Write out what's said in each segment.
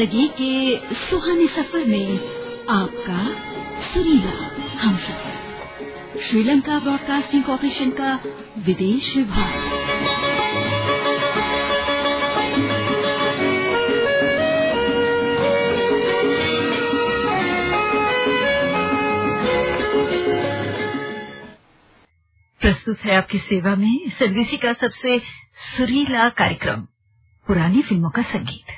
ज़िंदगी के सुहाने सफ़र में आपका सुरीला हम सफ़र श्रीलंका ब्रॉडकास्टिंग कॉरपोरेशन का विदेश विभाग। प्रस्तुत है आपकी सेवा में सर्विसी का सबसे सुरीला कार्यक्रम, पुरानी फ़िल्मों का संगीत।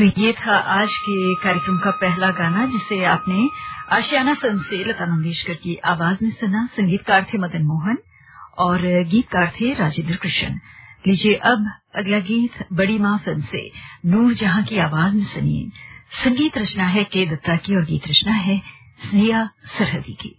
तो ये था आज के कार्यक्रम का पहला गाना, जिसे आपने आशियाना फ़िल्म से लता मंगेशकर की आवाज़ में सुना। संगीतकार थे मदन मोहन और गीतकार थे राजेंद्र कृष्ण। लीजिए अब अगला गीत बड़ी माँ फ़िल्म से, नूर जहाँ की आवाज़ में सुनिए। संगीत रचना है के दत्ता की और गीत रचना है स्नेहा सरहदी की।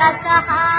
कर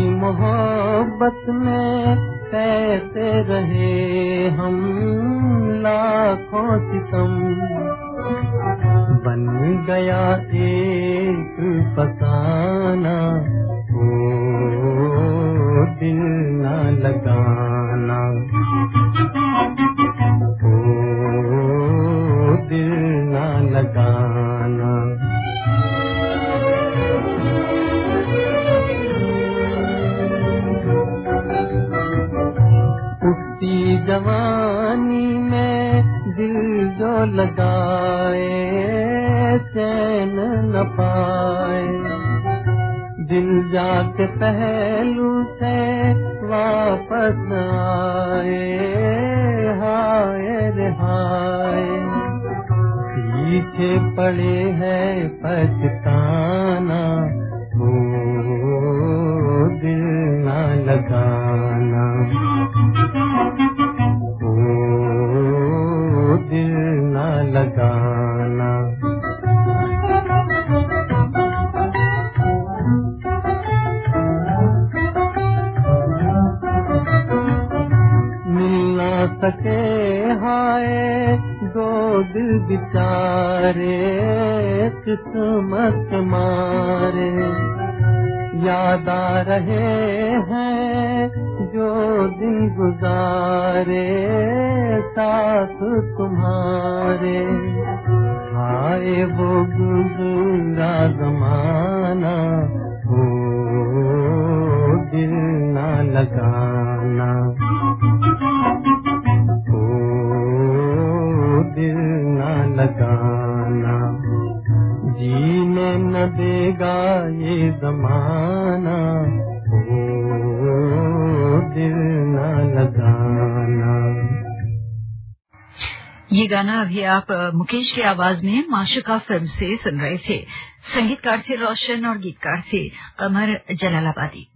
मोहब्बत में कैसे रहे हम लाखों सितम बन गया एक फसाना ओ दिल न लगाना। जवानी में दिल जो लगाए, चैन न पाए। दिल जाके पहलू से वापस आए, हाय रे हाय। पीछे पड़े हैं पछताना दिल ना लगाना। सके, हाय दो दिल बिचारे, किस्मत मारे। याद आ रहे हैं जो दिन गुजारे, साथ तुम्हारे। आए वो गुजरा जमाना, हो दिल ना लगाना। देगा ये जमाना। ये गाना अभी आप मुकेश की आवाज़ में माशुका फ़िल्म से सुन रहे थे। संगीतकार थे रोशन और गीतकार थे कमर जलालाबादी।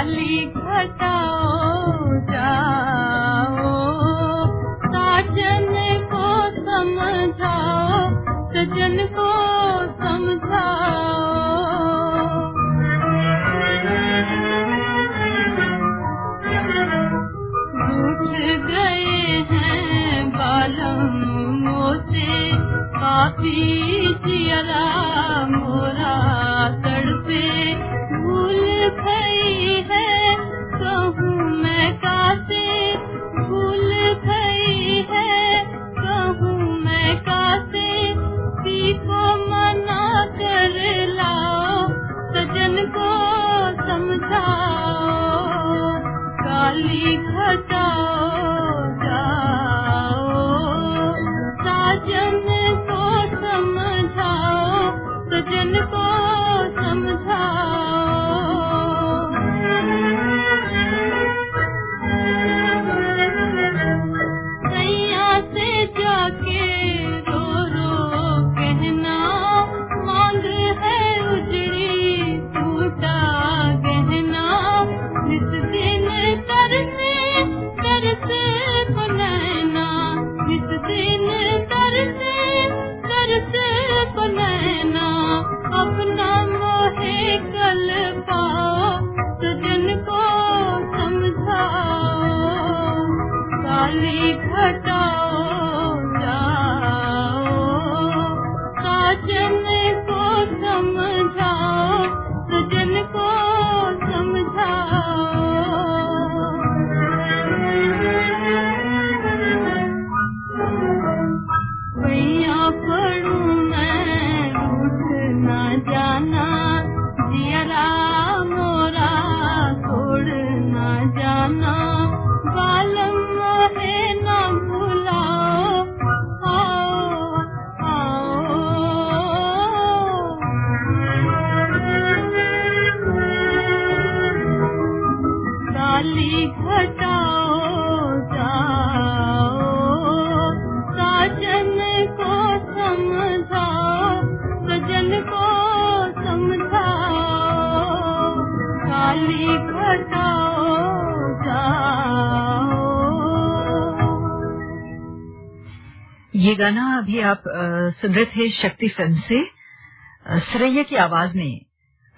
खाली घटाओ जाओ। साजन को समझाओ, सजन को समझाओ। गए हैं बालम मोते काफ़ी जिया सुन रहे थे शक्ति फ़िल्म से सुरैया की आवाज़ में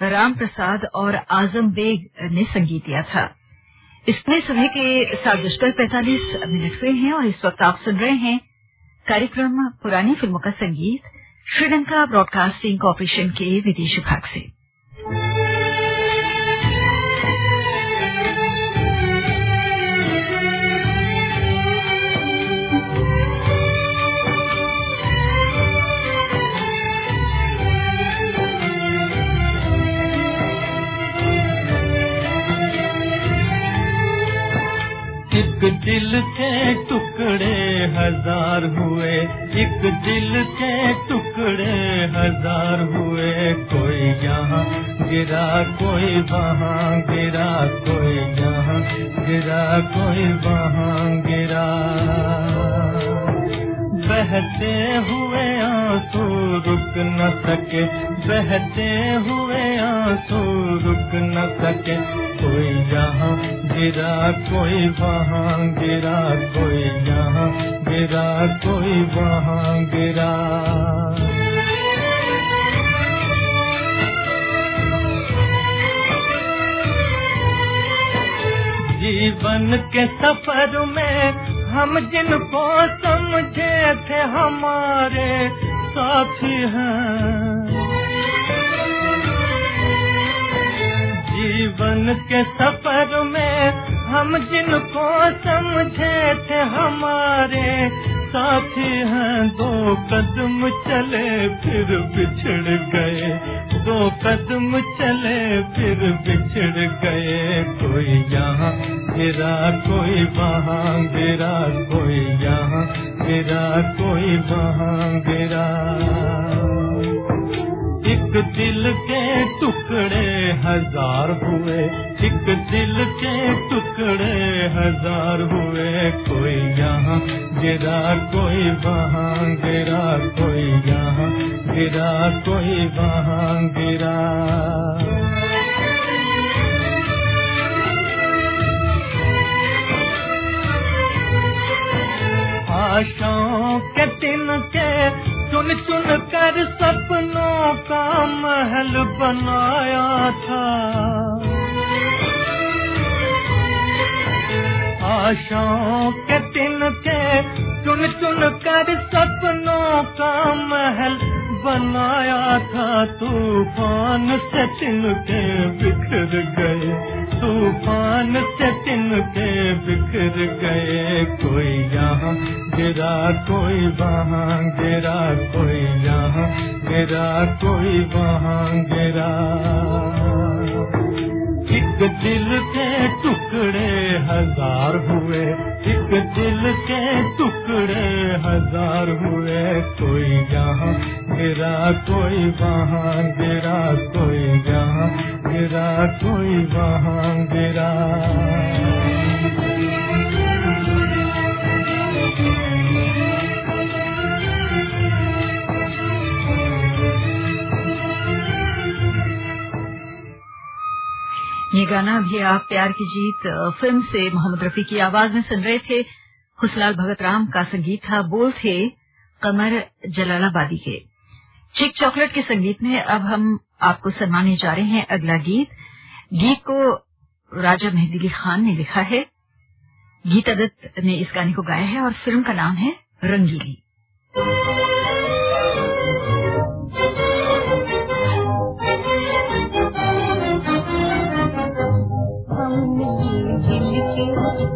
राम प्रसाद और आज़म बेग ने संगीत दिया था। इसमें सुबह के सात बजकर पैंतालीस मिनट हुए हैं और इस वक्त आप सुन रहे हैं कार्यक्रम पुरानी फ़िल्मों का संगीत, श्रीलंका ब्रॉडकास्टिंग कॉरपोरेशन के विदेश विभाग से। एक दिल के टुकड़े हज़ार हुए, एक दिल के टुकड़े हज़ार हुए। कोई यहाँ गिरा, कोई वहाँ गिरा, कोई यहाँ गिरा, कोई वहाँ गिरा। बहते हुए आँसू रुक न सके, बहते हुए आँसू रुक न सके। कोई यहाँ गिरा, कोई वहाँ गिरा, कोई यहाँ गिरा, कोई वहाँ गिरा। जीवन के सफ़र में हम जिनको समझे थे हमारे साथी हैं। जीवन के सफ़र में हम जिनको समझे थे हमारे साथी हैं। दो कदम चले, फिर बिछड़ गए। दो कदम चले, फिर बिछड़ गए। कोई यहाँ गिरा कोई वहाँ गिरा कोई यहाँ। गिरा कोई वहाँ गिरा एक दिल के टुकड़े हज़ार हुए, एक दिल के टुकड़े हज़ार हुए। कोई यहाँ गिरा कोई वहाँ गिरा कोई यहाँ गिरा कोई वहाँ गिरा आशाओं के तिनके चुन चुन कर सपनों का महल बनाया था। आशाओं के तिनके चुन चुन कर सपनों का महल बनाया था। तूफ़ान से तिनके बिखर गए। तूफ़ान से तिनके बिखर गए। कोई यहाँ, गिरा कोई वहाँ, गिरा कोई यहाँ, गिरा कोई वहाँ, गिरा। एक दिल के टुकड़े हज़ार हुए, एक दिल के टुकड़े हज़ार हुए। कोई यहाँ गिरा कोई वहाँ गिरा कोई यहाँ गिरा कोई वहाँ गिरा ये गाना भी आप प्यार की जीत फ़िल्म से मोहम्मद रफी की आवाज़ में सुन रहे थे। खुशलाल भगत राम का संगीत था, बोल थे कमर जलालाबादी के। चिक चॉकलेट के संगीत में अब हम आपको सम्माने जा रहे हैं अगला गीत। गीत को राजा मेहदी अली खान ने लिखा है। गीता दत्त ने इस गाने को गाया है और फ़िल्म का नाम है रंगीली।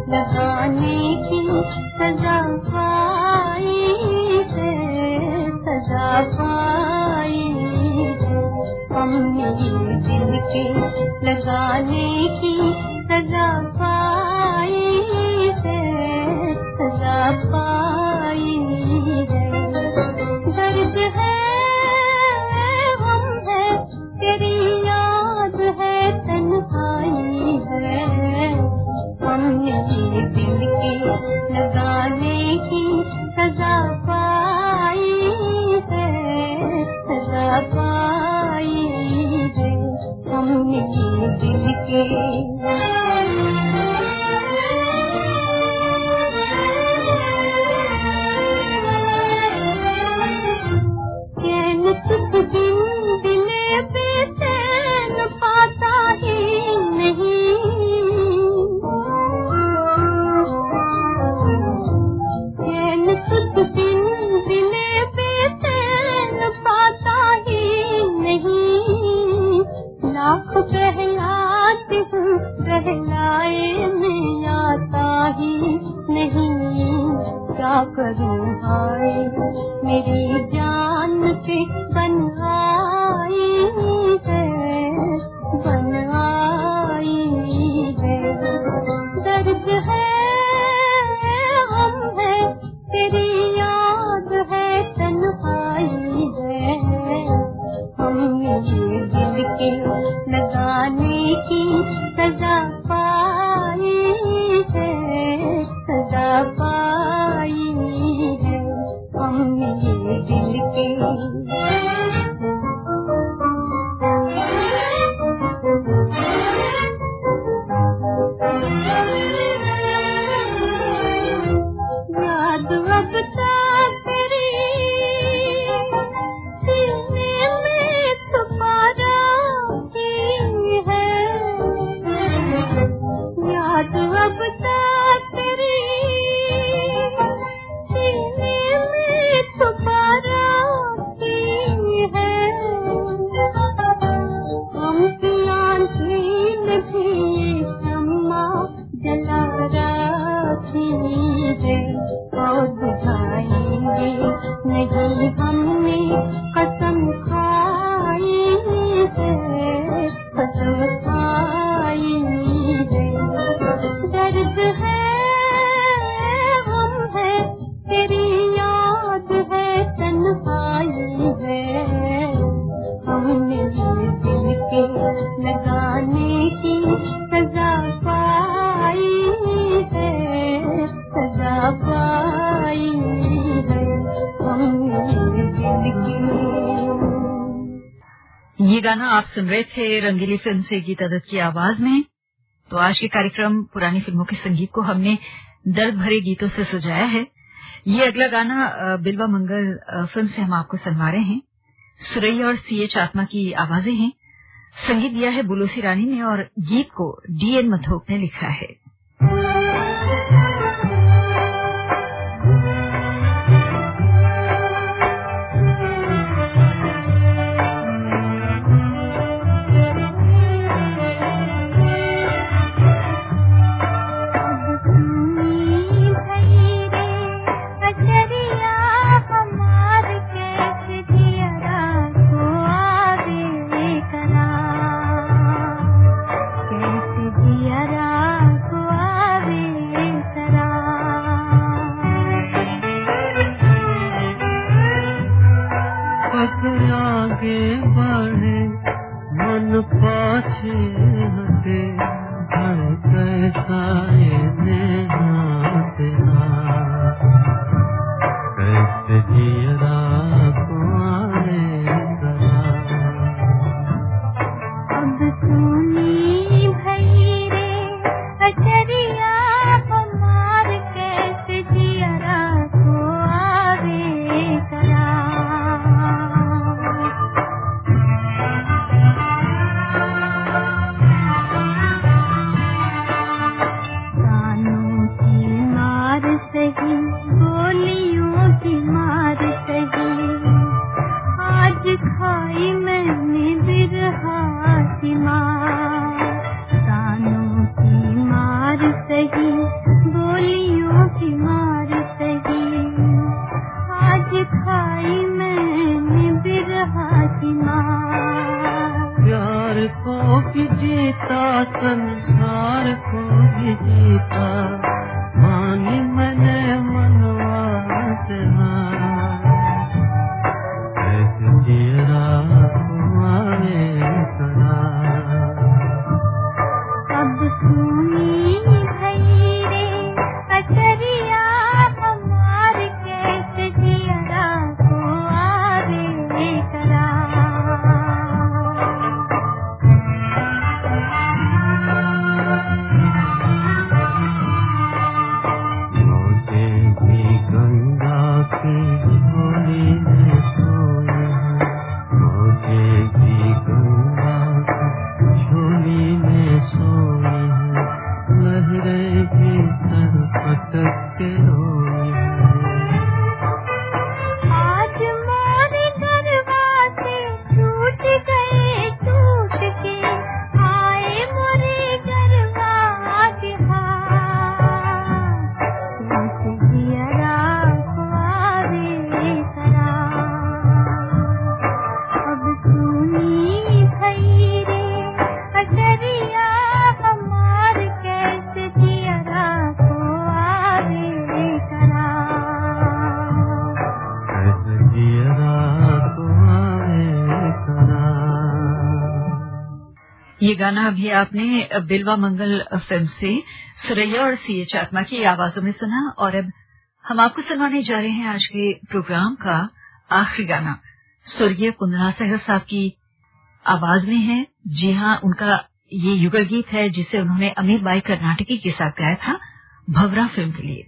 लगाने की सजा के लगाने की सजा पाई है, सजा पाई है। दर्द है, हम है, तेरी याद है, तन्हाई है। हमने दिल के लगाने की सजा पाई है, सजा पाई සිටේ क्या करूँ हाय आप सुन रहे थे रंगीली फ़िल्म से गीता दत्त की आवाज़ में। तो आज के कार्यक्रम पुरानी फ़िल्मों के संगीत को हमने दर्द भरे गीतों से सजाया है। ये अगला गाना बिलवा मंगल फ़िल्म से हम आपको सुनवा रहे हैं। सुरैया और सी एच आत्मा की आवाज़ें हैं। संगीत दिया है बुलोसी रानी ने और गीत को डीएन मधोक ने लिखा है। है मन पाछे हटे हर कैसा है ये गाना अभी आपने बिलवा मंगल फ़िल्म से सुरैया और सी एच आत्मा की आवाजों में सुना और अब हम आपको सुनवाने जा रहे हैं आज के प्रोग्राम का आखिरी गाना। स्वर्गीय कुंदना सहर साहब की आवाज़ में है। जी हाँ उनका ये युगल गीत है जिसे उन्होंने अमीर बाई कर्नाटकी के साथ गाया था भवरा फ़िल्म के लिए।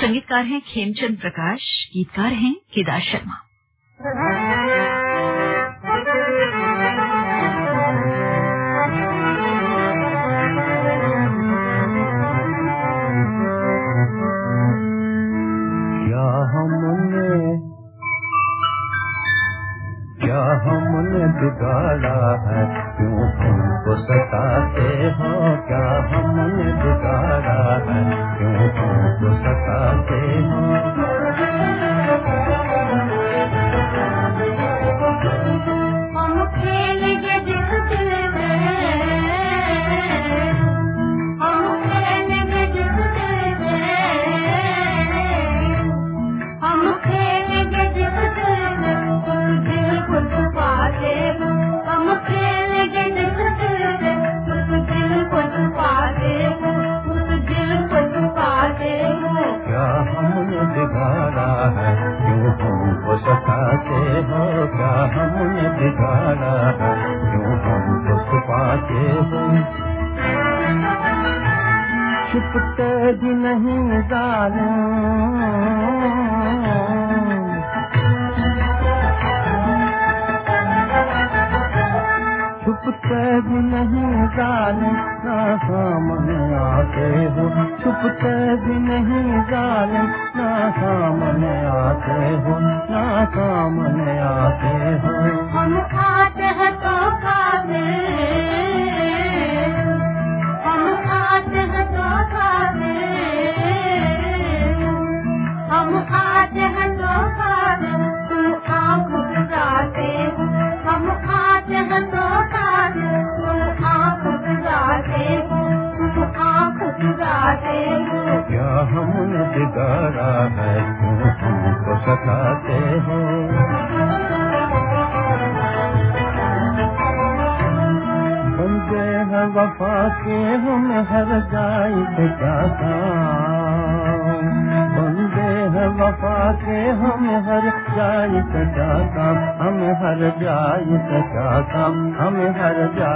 संगीतकार हैं खेमचंद प्रकाश, गीतकार हैं केदार शर्मा। हमने बिगाड़ा है, क्यों हमको सताते हो? क्या हमने बिगाड़ा है, क्यों हमको सताते हो? काम हम हर जाई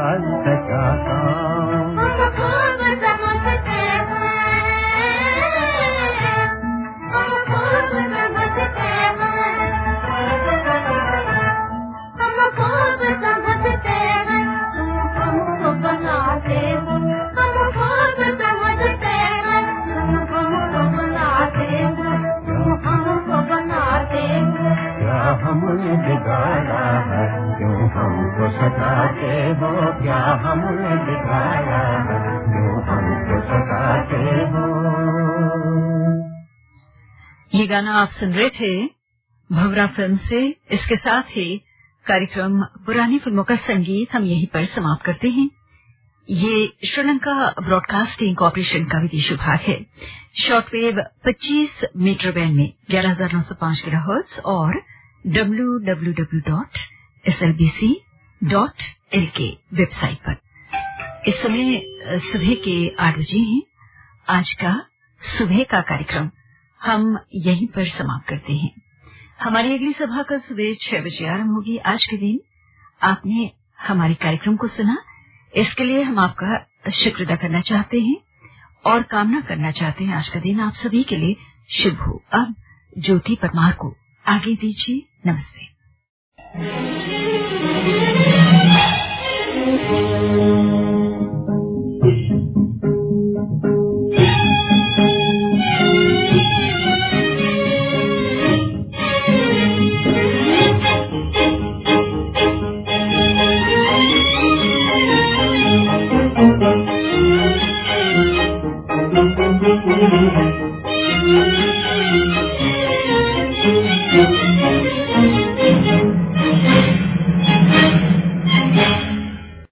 गाना आप सुन रहे थे, भवरा फ़िल्म से। इसके साथ ही कार्यक्रम पुरानी फ़िल्मों का संगीत हम यहीं पर समाप्त करते हैं। ये श्रीलंका ब्रॉडकास्टिंग कॉरपोरेशन का विदेश विभाग है। शॉर्टवेव 25 मीटर बैंड में 11905 किलोहर्ट्ज और www.slbc.lk वेबसाइट पर। इस समय सुबह के आठ बजे हैं। आज का सुबह का कार्यक्रम। हम यहीं पर समाप्त करते हैं। हमारी अगली सभा कल सुबह छह बजे आरंभ होगी आज के दिन। आपने हमारे कार्यक्रम को सुना। इसके लिए हम आपका शुक्र अदा करना चाहते हैं और कामना करना चाहते हैं आज का दिन। आप सभी के लिए शुभ हो। अब ज्योति परमार को आगे दीजिए। नमस्ते।